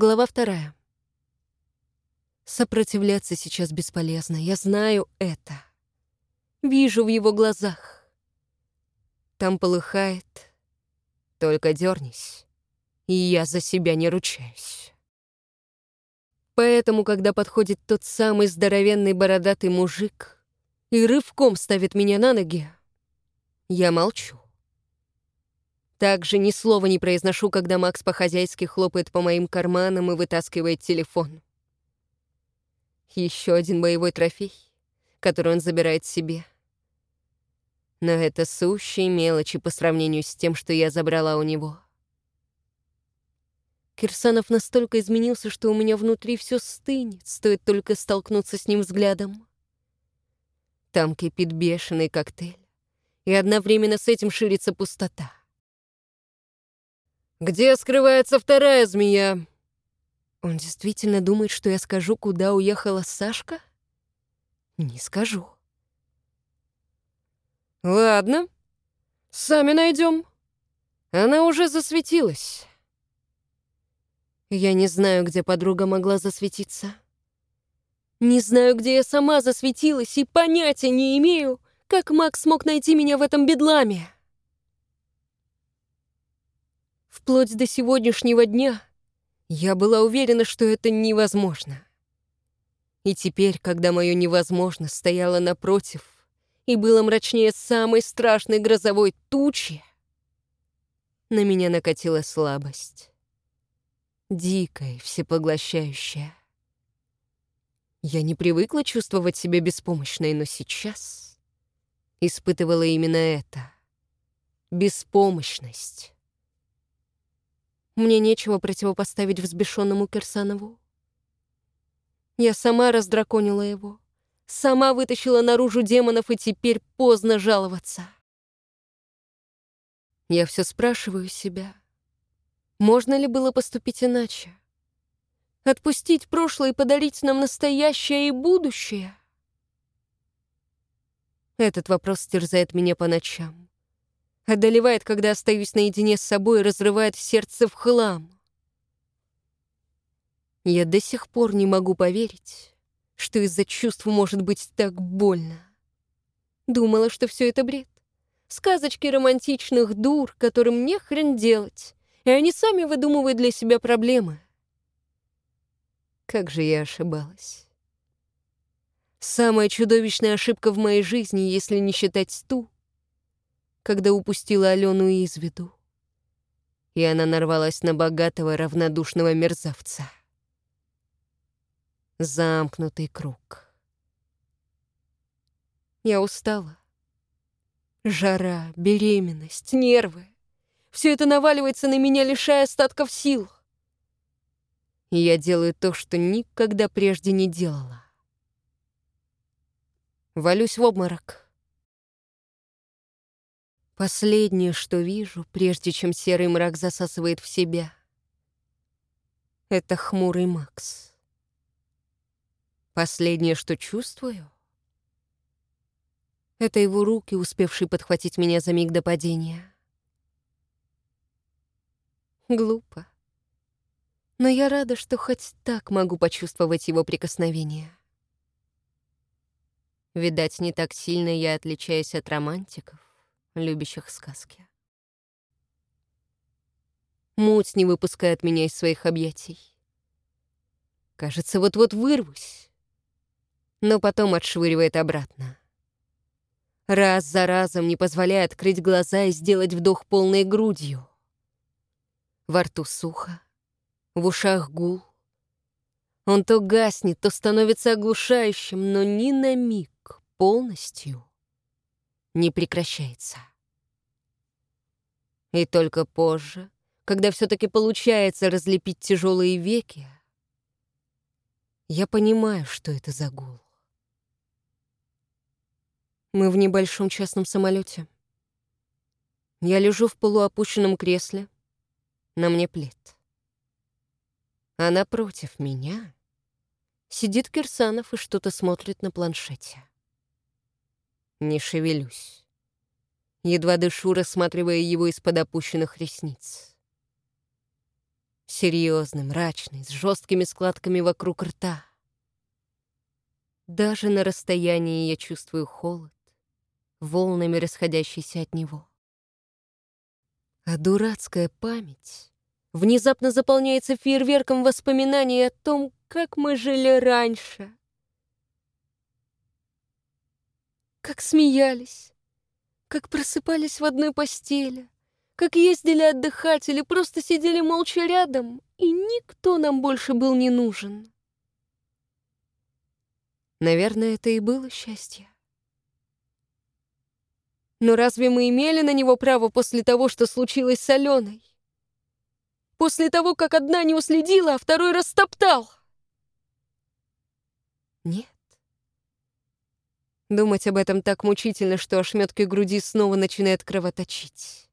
Глава вторая. Сопротивляться сейчас бесполезно, я знаю это. Вижу в его глазах. Там полыхает. Только дернись, и я за себя не ручаюсь. Поэтому, когда подходит тот самый здоровенный бородатый мужик и рывком ставит меня на ноги, я молчу. Также ни слова не произношу, когда Макс по-хозяйски хлопает по моим карманам и вытаскивает телефон. Еще один боевой трофей, который он забирает себе. Но это сущие мелочи по сравнению с тем, что я забрала у него. Кирсанов настолько изменился, что у меня внутри все стынет, стоит только столкнуться с ним взглядом. Там кипит бешеный коктейль, и одновременно с этим ширится пустота. «Где скрывается вторая змея?» Он действительно думает, что я скажу, куда уехала Сашка? Не скажу. Ладно, сами найдем. Она уже засветилась. Я не знаю, где подруга могла засветиться. Не знаю, где я сама засветилась, и понятия не имею, как Макс смог найти меня в этом бедламе. Вплоть до сегодняшнего дня я была уверена, что это невозможно. И теперь, когда мое невозможно стояло напротив и было мрачнее самой страшной грозовой тучи, на меня накатила слабость. Дикая, всепоглощающая. Я не привыкла чувствовать себя беспомощной, но сейчас испытывала именно это — беспомощность. Мне нечего противопоставить взбешенному Кирсанову. Я сама раздраконила его, сама вытащила наружу демонов, и теперь поздно жаловаться. Я все спрашиваю себя, можно ли было поступить иначе? Отпустить прошлое и подарить нам настоящее и будущее? Этот вопрос терзает меня по ночам. Одолевает, когда остаюсь наедине с собой и разрывает сердце в хлам. Я до сих пор не могу поверить, что из-за чувств может быть так больно. Думала, что все это бред. Сказочки романтичных дур, которым не хрен делать, и они сами выдумывают для себя проблемы. Как же я ошибалась. Самая чудовищная ошибка в моей жизни, если не считать ту, когда упустила Алену из виду. И она нарвалась на богатого равнодушного мерзавца. Замкнутый круг. Я устала. Жара, беременность, нервы. Все это наваливается на меня, лишая остатков сил. И я делаю то, что никогда прежде не делала. Валюсь в обморок. Последнее, что вижу, прежде чем серый мрак засасывает в себя, это хмурый Макс. Последнее, что чувствую, это его руки, успевшие подхватить меня за миг до падения. Глупо. Но я рада, что хоть так могу почувствовать его прикосновение. Видать, не так сильно я отличаюсь от романтиков любящих сказки. Муть не выпускает меня из своих объятий. Кажется, вот-вот вырвусь, но потом отшвыривает обратно. Раз за разом не позволяя открыть глаза и сделать вдох полной грудью. Во рту сухо, в ушах гул. Он то гаснет, то становится оглушающим, но ни на миг полностью не прекращается. И только позже, когда все-таки получается разлепить тяжелые веки, я понимаю, что это за гул. Мы в небольшом частном самолете. Я лежу в полуопущенном кресле, на мне плед. А напротив меня сидит Кирсанов и что-то смотрит на планшете. Не шевелюсь. Едва дышу, рассматривая его из-под опущенных ресниц. Серьезный, мрачный, с жесткими складками вокруг рта. Даже на расстоянии я чувствую холод, волнами расходящийся от него. А дурацкая память внезапно заполняется фейерверком воспоминаний о том, как мы жили раньше. Как смеялись, как просыпались в одной постели, как ездили отдыхать или просто сидели молча рядом, и никто нам больше был не нужен. Наверное, это и было счастье. Но разве мы имели на него право после того, что случилось с Аленой? После того, как одна не уследила, а второй растоптал? Нет. Думать об этом так мучительно, что ошметки груди снова начинают кровоточить.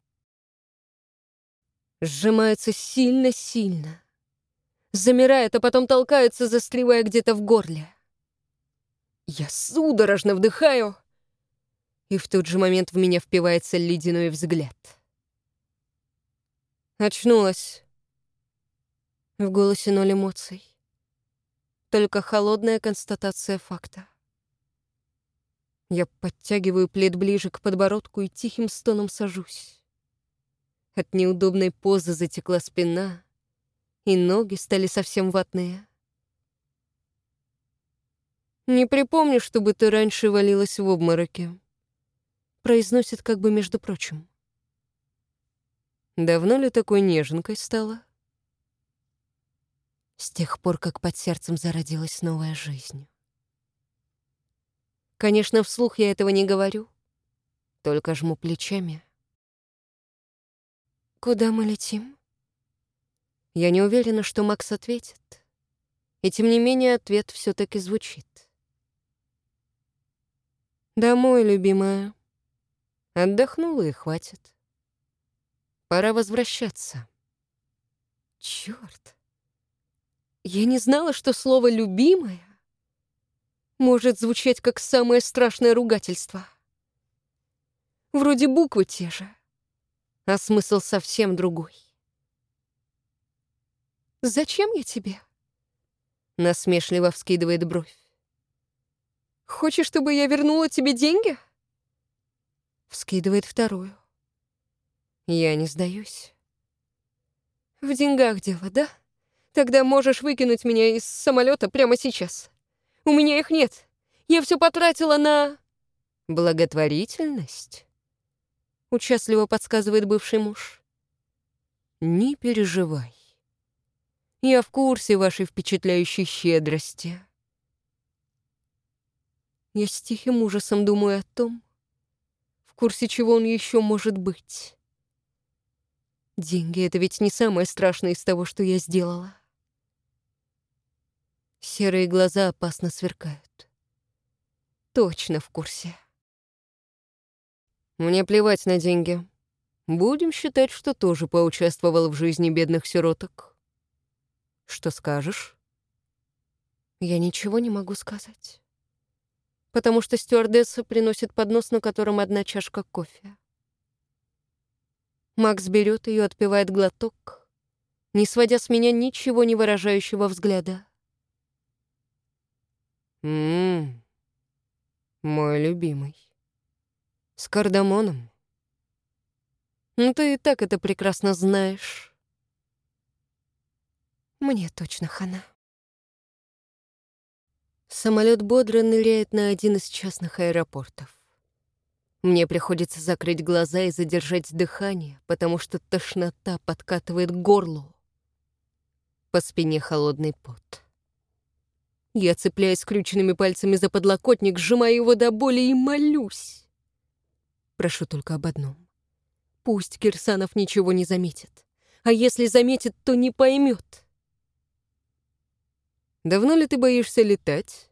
Сжимаются сильно-сильно. Замирает, а потом толкаются, застревая где-то в горле. Я судорожно вдыхаю, и в тот же момент в меня впивается ледяной взгляд. Очнулась. В голосе ноль эмоций. Только холодная констатация факта. Я подтягиваю плед ближе к подбородку и тихим стоном сажусь. От неудобной позы затекла спина, и ноги стали совсем ватные. «Не припомню, чтобы ты раньше валилась в обмороке», — произносит как бы между прочим. «Давно ли такой неженкой стала?» С тех пор, как под сердцем зародилась новая жизнь. Конечно, вслух я этого не говорю, только жму плечами. «Куда мы летим?» Я не уверена, что Макс ответит. И тем не менее ответ все таки звучит. «Домой, любимая. Отдохнула и хватит. Пора возвращаться». Черт! Я не знала, что слово «любимая» может звучать как самое страшное ругательство. Вроде буквы те же, а смысл совсем другой. «Зачем я тебе?» Насмешливо вскидывает бровь. Хочешь, чтобы я вернула тебе деньги?» Вскидывает вторую. Я не сдаюсь. В деньгах дело, да? Тогда можешь выкинуть меня из самолета прямо сейчас. У меня их нет. Я все потратила на... Благотворительность? Участливо подсказывает бывший муж. Не переживай. Я в курсе вашей впечатляющей щедрости. Я с тихим ужасом думаю о том, в курсе чего он еще может быть. Деньги — это ведь не самое страшное из того, что я сделала. Серые глаза опасно сверкают. Точно в курсе. Мне плевать на деньги. Будем считать, что тоже поучаствовал в жизни бедных сироток. Что скажешь? Я ничего не могу сказать потому что стюардесса приносит поднос, на котором одна чашка кофе. Макс берет ее, отпивает глоток, не сводя с меня ничего не выражающего взгляда. «Ммм, мой любимый. С кардамоном. Ну, ты и так это прекрасно знаешь. Мне точно хана». Самолет бодро ныряет на один из частных аэропортов. Мне приходится закрыть глаза и задержать дыхание, потому что тошнота подкатывает к горлу. По спине холодный пот. Я цепляюсь скрюченными пальцами за подлокотник, сжимаю его до боли и молюсь. Прошу только об одном. Пусть Кирсанов ничего не заметит. А если заметит, то не поймет. Давно ли ты боишься летать?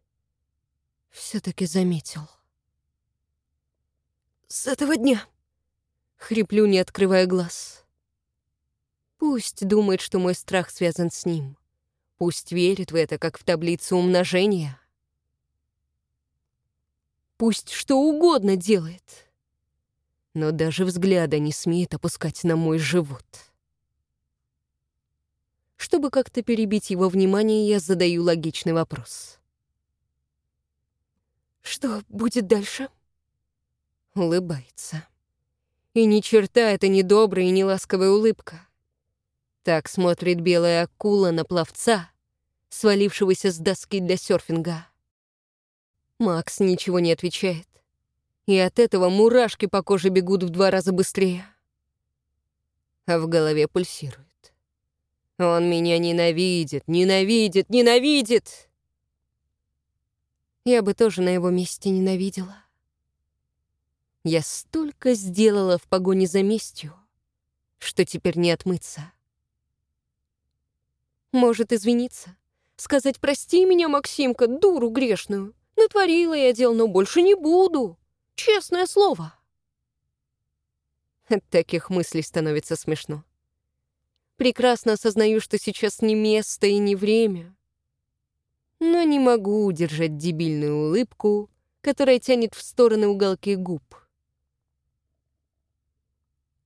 Все-таки заметил. С этого дня. Хриплю, не открывая глаз. Пусть думает, что мой страх связан с ним. Пусть верит в это, как в таблицу умножения. Пусть что угодно делает. Но даже взгляда не смеет опускать на мой живот. Чтобы как-то перебить его внимание, я задаю логичный вопрос. «Что будет дальше?» Улыбается. И ни черта это не добрая и не ласковая улыбка. Так смотрит белая акула на пловца, свалившегося с доски для серфинга. Макс ничего не отвечает. И от этого мурашки по коже бегут в два раза быстрее. А в голове пульсирует. Он меня ненавидит, ненавидит, ненавидит! Я бы тоже на его месте ненавидела. Я столько сделала в погоне за местью, что теперь не отмыться. Может, извиниться? Сказать «прости меня, Максимка, дуру грешную». Натворила я дел, но больше не буду. Честное слово. От таких мыслей становится смешно. Прекрасно осознаю, что сейчас не место и не время. Но не могу удержать дебильную улыбку, которая тянет в стороны уголки губ.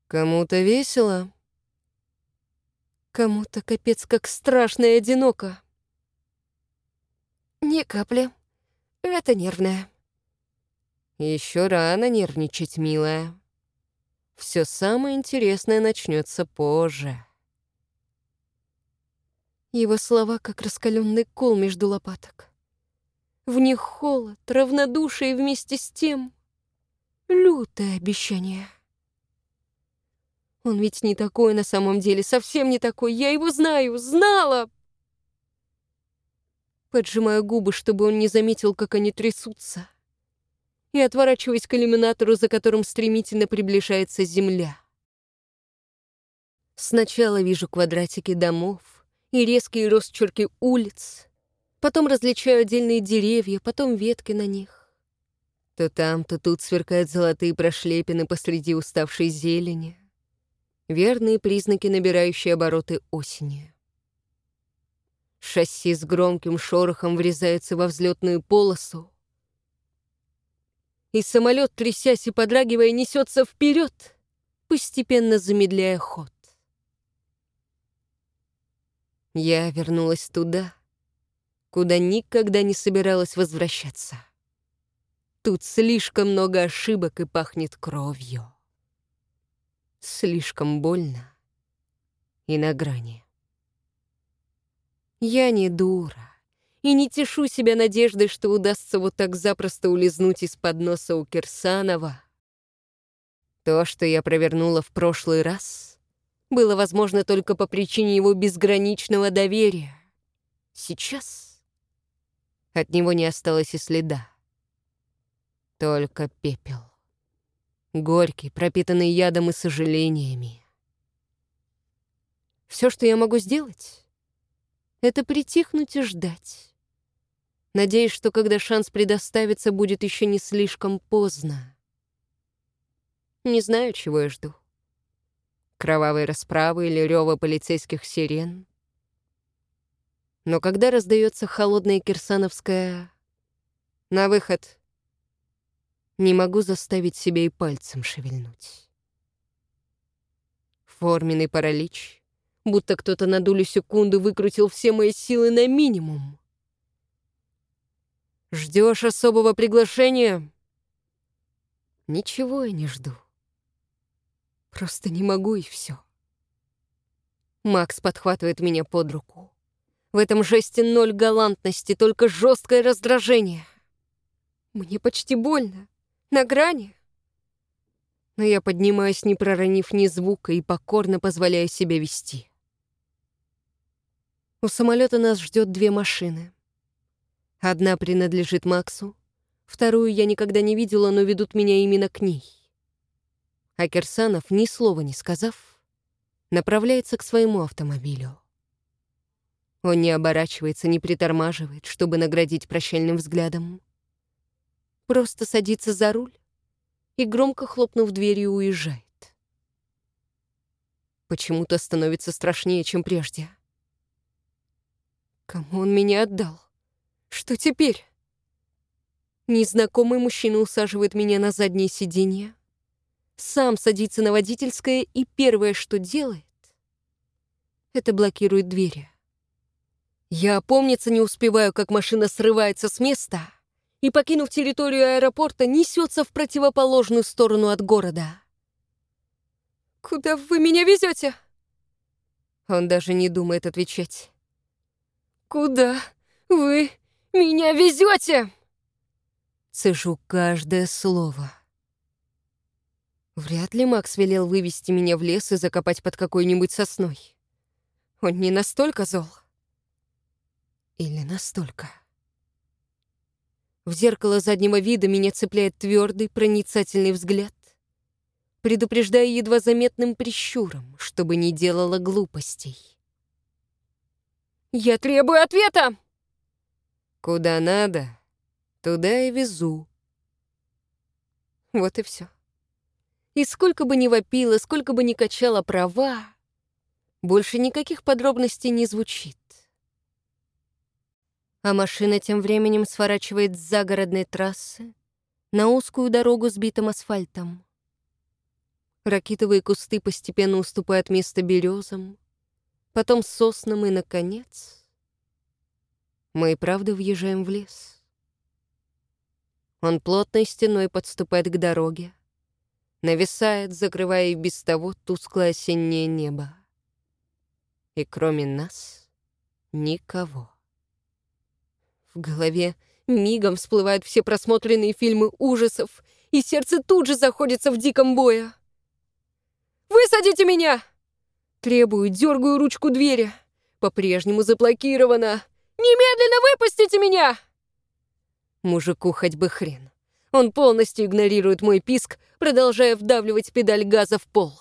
Кому-то весело, кому-то капец как страшно и одиноко. Ни капли. Это нервное. Еще рано нервничать, милая. Все самое интересное начнется позже. Его слова, как раскаленный кол между лопаток. В них холод, равнодушие и вместе с тем лютое обещание. Он ведь не такой на самом деле, совсем не такой. Я его знаю, знала. Поджимаю губы, чтобы он не заметил, как они трясутся. И отворачиваюсь к иллюминатору, за которым стремительно приближается земля. Сначала вижу квадратики домов и резкие росчерки улиц. Потом различаю отдельные деревья, потом ветки на них. То там, то тут сверкают золотые прошлепины посреди уставшей зелени верные признаки набирающей обороты осени. Шасси с громким шорохом врезается во взлетную полосу, и самолет, трясясь и подрагивая, несется вперед, постепенно замедляя ход. Я вернулась туда, куда никогда не собиралась возвращаться. Тут слишком много ошибок и пахнет кровью слишком больно и на грани. Я не дура и не тешу себя надеждой, что удастся вот так запросто улизнуть из-под носа у Кирсанова. То, что я провернула в прошлый раз, было возможно только по причине его безграничного доверия. Сейчас от него не осталось и следа. Только пепел горький, пропитанный ядом и сожалениями. Все, что я могу сделать, это притихнуть и ждать. Надеюсь, что когда шанс предоставится, будет еще не слишком поздно. Не знаю, чего я жду. Кровавой расправы или рева полицейских сирен. Но когда раздается холодная кирсановская «На выход!» Не могу заставить себя и пальцем шевельнуть. Форменный паралич, будто кто-то на долю секунды выкрутил все мои силы на минимум. Ждешь особого приглашения? Ничего я не жду. Просто не могу и все. Макс подхватывает меня под руку. В этом жесте ноль галантности, только жесткое раздражение. Мне почти больно на грани. Но я поднимаюсь, не проронив ни звука, и покорно позволяю себе вести. У самолета нас ждет две машины. Одна принадлежит Максу, вторую я никогда не видела, но ведут меня именно к ней. А Кирсанов, ни слова не сказав, направляется к своему автомобилю. Он не оборачивается, не притормаживает, чтобы наградить прощальным взглядом просто садится за руль и, громко хлопнув дверью, уезжает. Почему-то становится страшнее, чем прежде. Кому он меня отдал? Что теперь? Незнакомый мужчина усаживает меня на заднее сиденье, сам садится на водительское и первое, что делает, Это блокирует двери. Я опомниться не успеваю, как машина срывается с места и, покинув территорию аэропорта, несется в противоположную сторону от города. «Куда вы меня везете? Он даже не думает отвечать. «Куда вы меня везете? Цежу каждое слово. Вряд ли Макс велел вывести меня в лес и закопать под какой-нибудь сосной. Он не настолько зол. Или настолько. В зеркало заднего вида меня цепляет твердый, проницательный взгляд, предупреждая едва заметным прищуром, чтобы не делала глупостей. «Я требую ответа!» «Куда надо, туда и везу». Вот и все. И сколько бы ни вопила, сколько бы ни качала права, больше никаких подробностей не звучит. А машина тем временем сворачивает с загородной трассы на узкую дорогу с битым асфальтом. Ракитовые кусты постепенно уступают место березам, потом соснам и, наконец, мы и правда въезжаем в лес. Он плотной стеной подступает к дороге, нависает, закрывая и без того тусклое осеннее небо. И кроме нас никого. В голове мигом всплывают все просмотренные фильмы ужасов, и сердце тут же заходится в диком бое. «Высадите меня!» Требую, дергаю ручку двери. По-прежнему заблокировано. «Немедленно выпустите меня!» Мужику хоть бы хрен. Он полностью игнорирует мой писк, продолжая вдавливать педаль газа в пол.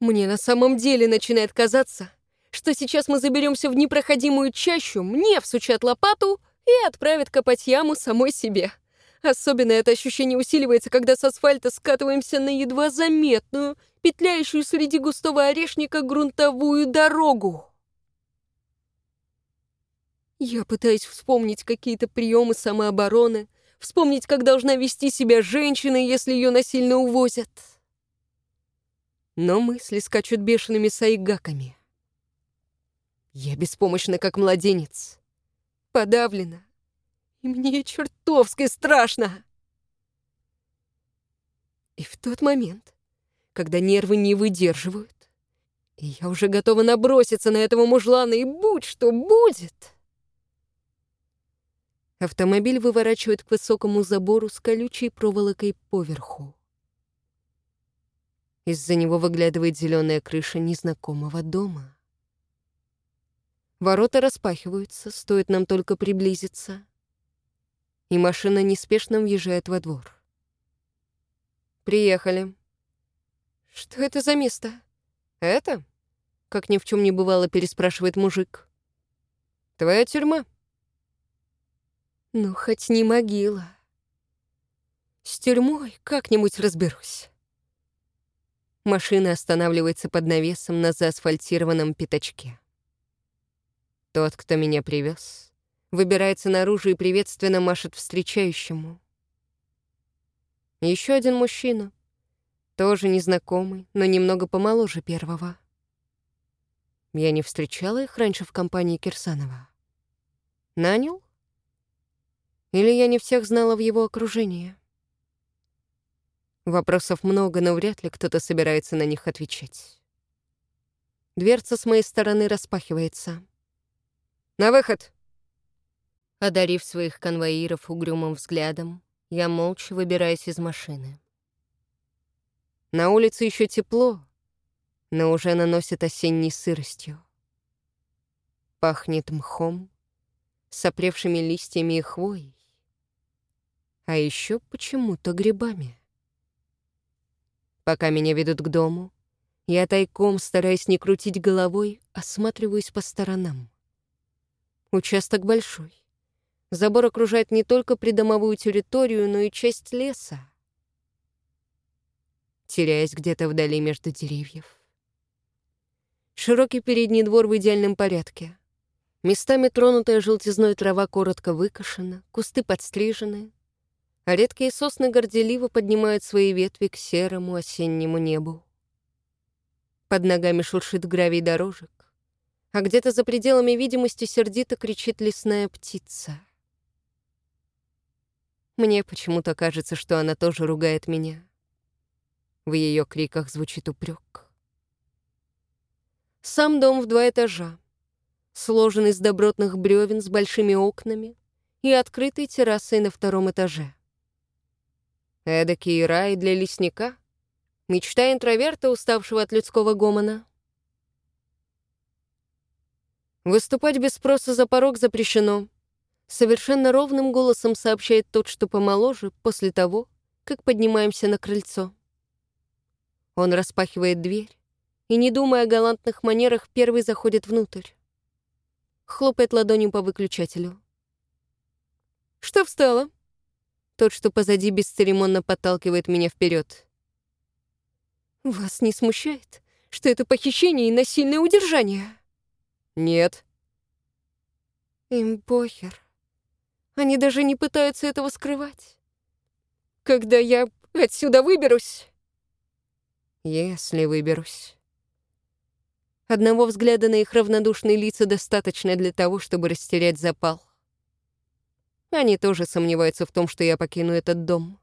Мне на самом деле начинает казаться, что сейчас мы заберемся в непроходимую чащу, мне всучат лопату и отправят копать яму самой себе. Особенно это ощущение усиливается, когда с асфальта скатываемся на едва заметную, петляющую среди густого орешника грунтовую дорогу. Я пытаюсь вспомнить какие-то приемы самообороны, вспомнить, как должна вести себя женщина, если ее насильно увозят. Но мысли скачут бешеными сайгаками. Я беспомощна, как младенец. Подавлена. И мне чертовски страшно. И в тот момент, когда нервы не выдерживают, и я уже готова наброситься на этого мужлана, и будь что будет... Автомобиль выворачивает к высокому забору с колючей проволокой поверху. Из-за него выглядывает зеленая крыша незнакомого дома. Ворота распахиваются, стоит нам только приблизиться, и машина неспешно въезжает во двор. «Приехали». «Что это за место?» «Это?» — как ни в чем не бывало, переспрашивает мужик. «Твоя тюрьма». Ну, хоть не могила. С тюрьмой как-нибудь разберусь. Машина останавливается под навесом на заасфальтированном пятачке. Тот, кто меня привез, выбирается наружу и приветственно машет встречающему. Еще один мужчина, тоже незнакомый, но немного помоложе первого. Я не встречала их раньше в компании Кирсанова. Нанял? Или я не всех знала в его окружении? Вопросов много, но вряд ли кто-то собирается на них отвечать. Дверца с моей стороны распахивается. «На выход!» Одарив своих конвоиров угрюмым взглядом, я молча выбираюсь из машины. На улице еще тепло, но уже наносит осенней сыростью. Пахнет мхом, сопревшими листьями и хвоей а еще почему-то грибами. Пока меня ведут к дому, я тайком, стараясь не крутить головой, осматриваюсь по сторонам. Участок большой. Забор окружает не только придомовую территорию, но и часть леса. Теряясь где-то вдали между деревьев. Широкий передний двор в идеальном порядке. Местами тронутая желтизной трава коротко выкошена, кусты подстрижены, а редкие сосны горделиво поднимают свои ветви к серому осеннему небу. Под ногами шуршит гравий дорожек, а где-то за пределами видимости сердито кричит лесная птица. Мне почему-то кажется, что она тоже ругает меня. В ее криках звучит упрек. Сам дом в два этажа, сложен из добротных бревен с большими окнами и открытой террасой на втором этаже. Эдакий рай для лесника, мечта интроверта, уставшего от людского гомона. Выступать без спроса за порог запрещено. Совершенно ровным голосом сообщает тот, что помоложе, после того, как поднимаемся на крыльцо. Он распахивает дверь и, не думая о галантных манерах, первый заходит внутрь. Хлопает ладонью по выключателю. «Что встало?» Тот, что позади, бесцеремонно подталкивает меня вперед. «Вас не смущает, что это похищение и насильное удержание?» «Нет». «Им похер. Они даже не пытаются этого скрывать. Когда я отсюда выберусь...» «Если выберусь...» Одного взгляда на их равнодушные лица достаточно для того, чтобы растерять запал. Они тоже сомневаются в том, что я покину этот дом.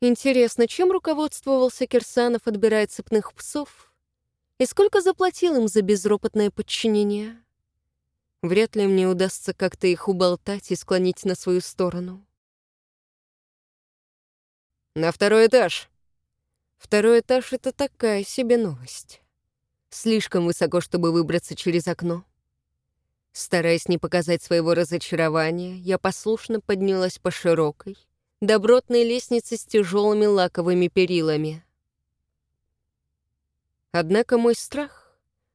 Интересно, чем руководствовался Кирсанов, отбирая цепных псов? И сколько заплатил им за безропотное подчинение? Вряд ли мне удастся как-то их уболтать и склонить на свою сторону. «На второй этаж», Второй этаж — это такая себе новость. Слишком высоко, чтобы выбраться через окно. Стараясь не показать своего разочарования, я послушно поднялась по широкой, добротной лестнице с тяжелыми лаковыми перилами. Однако мой страх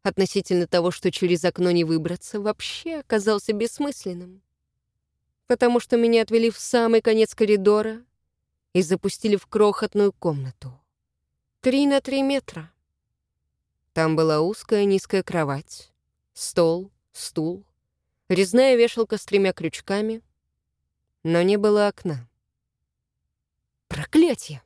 относительно того, что через окно не выбраться, вообще оказался бессмысленным. Потому что меня отвели в самый конец коридора и запустили в крохотную комнату. Три на три метра. Там была узкая низкая кровать, стол, стул, резная вешалка с тремя крючками, но не было окна. Проклятие!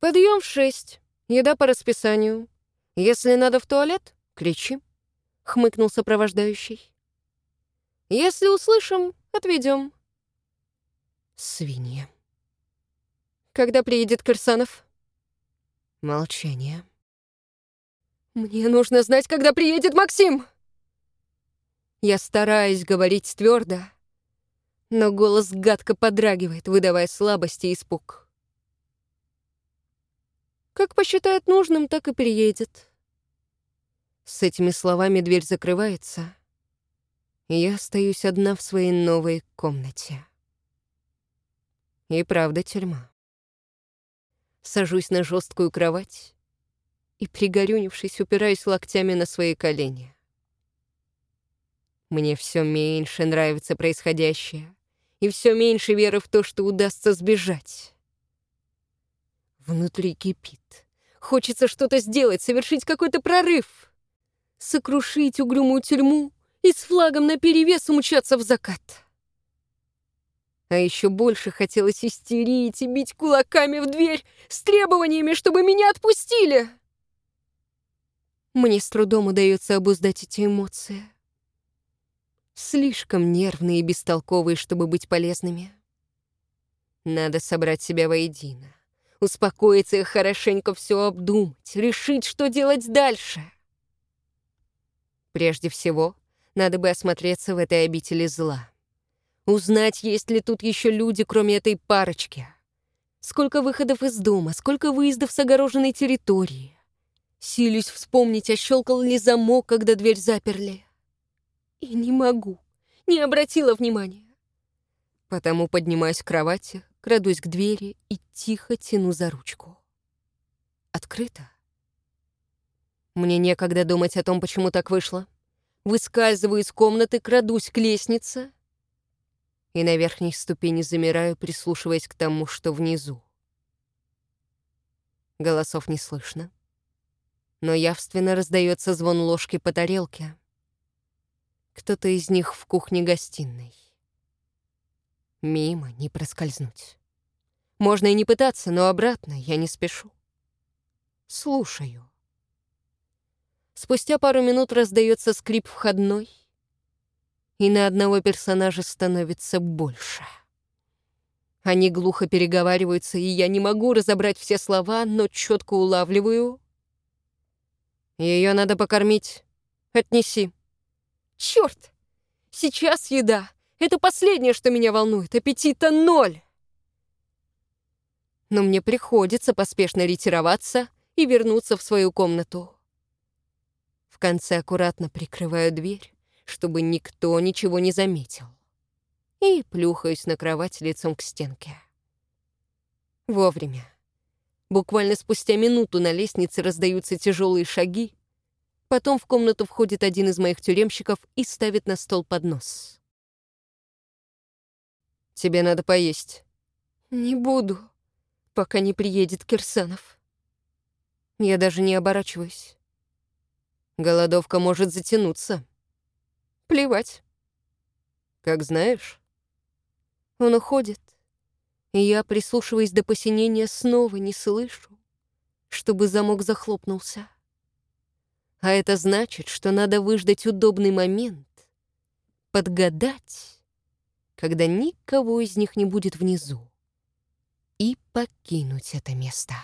Подъем в шесть, еда по расписанию. Если надо в туалет, кричи, — хмыкнул сопровождающий. Если услышим, отведем. Свинья. Когда приедет Кирсанов? Молчание. Мне нужно знать, когда приедет Максим. Я стараюсь говорить твердо, но голос гадко подрагивает, выдавая слабость и испуг. Как посчитает нужным, так и приедет. С этими словами дверь закрывается, я остаюсь одна в своей новой комнате. И правда тюрьма сажусь на жесткую кровать и, пригорюнившись, упираюсь локтями на свои колени. Мне все меньше нравится происходящее, и все меньше веры в то, что удастся сбежать. Внутри кипит. Хочется что-то сделать, совершить какой-то прорыв. Сокрушить угрюмую тюрьму и с флагом наперевес умчаться в закат. А еще больше хотелось истерить и бить кулаками в дверь с требованиями, чтобы меня отпустили. Мне с трудом удается обуздать эти эмоции. Слишком нервные и бестолковые, чтобы быть полезными. Надо собрать себя воедино, успокоиться и хорошенько все обдумать, решить, что делать дальше. Прежде всего, надо бы осмотреться в этой обители зла. Узнать, есть ли тут еще люди, кроме этой парочки. Сколько выходов из дома, сколько выездов с огороженной территории. Силюсь вспомнить, а щелкал ли замок, когда дверь заперли. И не могу, не обратила внимания. Потому поднимаюсь к кровати, крадусь к двери и тихо тяну за ручку. Открыто. Мне некогда думать о том, почему так вышло. Выскальзываю из комнаты, крадусь к лестнице — и на верхней ступени замираю, прислушиваясь к тому, что внизу. Голосов не слышно, но явственно раздается звон ложки по тарелке. Кто-то из них в кухне-гостиной. Мимо не проскользнуть. Можно и не пытаться, но обратно я не спешу. Слушаю. Спустя пару минут раздается скрип входной, и на одного персонажа становится больше. Они глухо переговариваются, и я не могу разобрать все слова, но четко улавливаю. Ее надо покормить. Отнеси. Черт! Сейчас еда. Это последнее, что меня волнует. Аппетита ноль. Но мне приходится поспешно ретироваться и вернуться в свою комнату. В конце аккуратно прикрываю дверь, чтобы никто ничего не заметил и плюхаюсь на кровать лицом к стенке. Вовремя. Буквально спустя минуту на лестнице раздаются тяжелые шаги, потом в комнату входит один из моих тюремщиков и ставит на стол поднос. «Тебе надо поесть». «Не буду, пока не приедет Кирсанов». Я даже не оборачиваюсь. Голодовка может затянуться. Плевать. Как знаешь. Он уходит, и я, прислушиваясь до посинения, снова не слышу, чтобы замок захлопнулся. А это значит, что надо выждать удобный момент, подгадать, когда никого из них не будет внизу, и покинуть это место.